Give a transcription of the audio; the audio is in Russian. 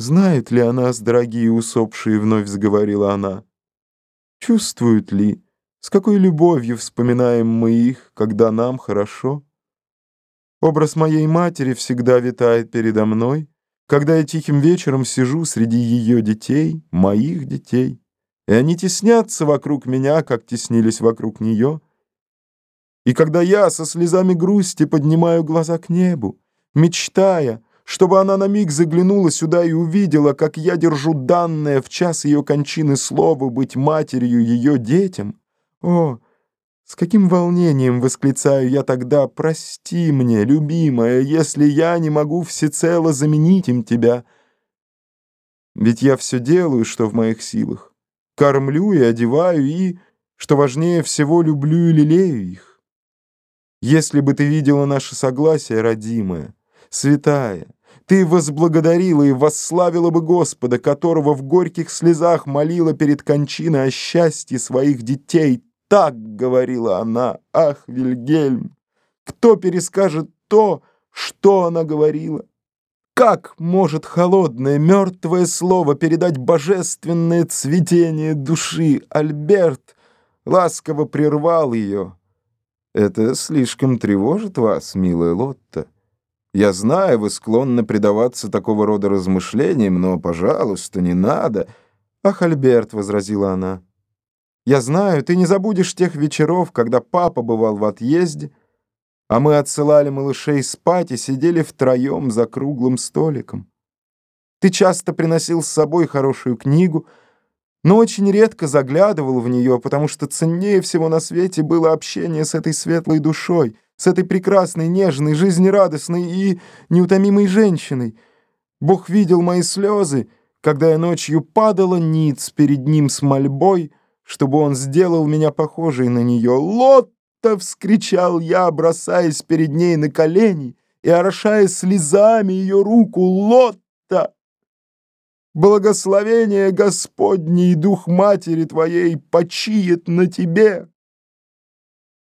Знают ли о нас, дорогие усопшие, вновь заговорила она? Чувствуют ли, с какой любовью вспоминаем мы их, когда нам хорошо? Образ моей матери всегда витает передо мной, когда я тихим вечером сижу среди ее детей, моих детей, и они теснятся вокруг меня, как теснились вокруг нее, и когда я со слезами грусти поднимаю глаза к небу, мечтая, чтобы она на миг заглянула сюда и увидела, как я держу данное в час ее кончины слово быть матерью ее детям. О, с каким волнением восклицаю я тогда «Прости мне, любимая, если я не могу всецело заменить им тебя». Ведь я все делаю, что в моих силах. Кормлю и одеваю, и, что важнее всего, люблю и лелею их. Если бы ты видела наше согласие, родимое, святая, ты возблагодарила и восславила бы Господа, которого в горьких слезах молила перед кончиной о счастье своих детей. Так говорила она. Ах, Вильгельм, кто перескажет то, что она говорила? Как может холодное, мертвое слово передать божественное цветение души? Альберт ласково прервал ее. Это слишком тревожит вас, милая Лотта. Я знаю, вы склонны предаваться такого рода размышлениям, но, пожалуйста, не надо. Ах, Альберт, — возразила она, — я знаю, ты не забудешь тех вечеров, когда папа бывал в отъезде, а мы отсылали малышей спать и сидели втроем за круглым столиком. Ты часто приносил с собой хорошую книгу, но очень редко заглядывал в нее, потому что ценнее всего на свете было общение с этой светлой душой — с этой прекрасной, нежной, жизнерадостной и неутомимой женщиной. Бог видел мои слезы, когда я ночью падала ниц перед ним с мольбой, чтобы он сделал меня похожей на нее. «Лотта!» — вскричал я, бросаясь перед ней на колени и орошая слезами ее руку. «Лотта!» Благословение Господне и Дух Матери Твоей почиет на тебе.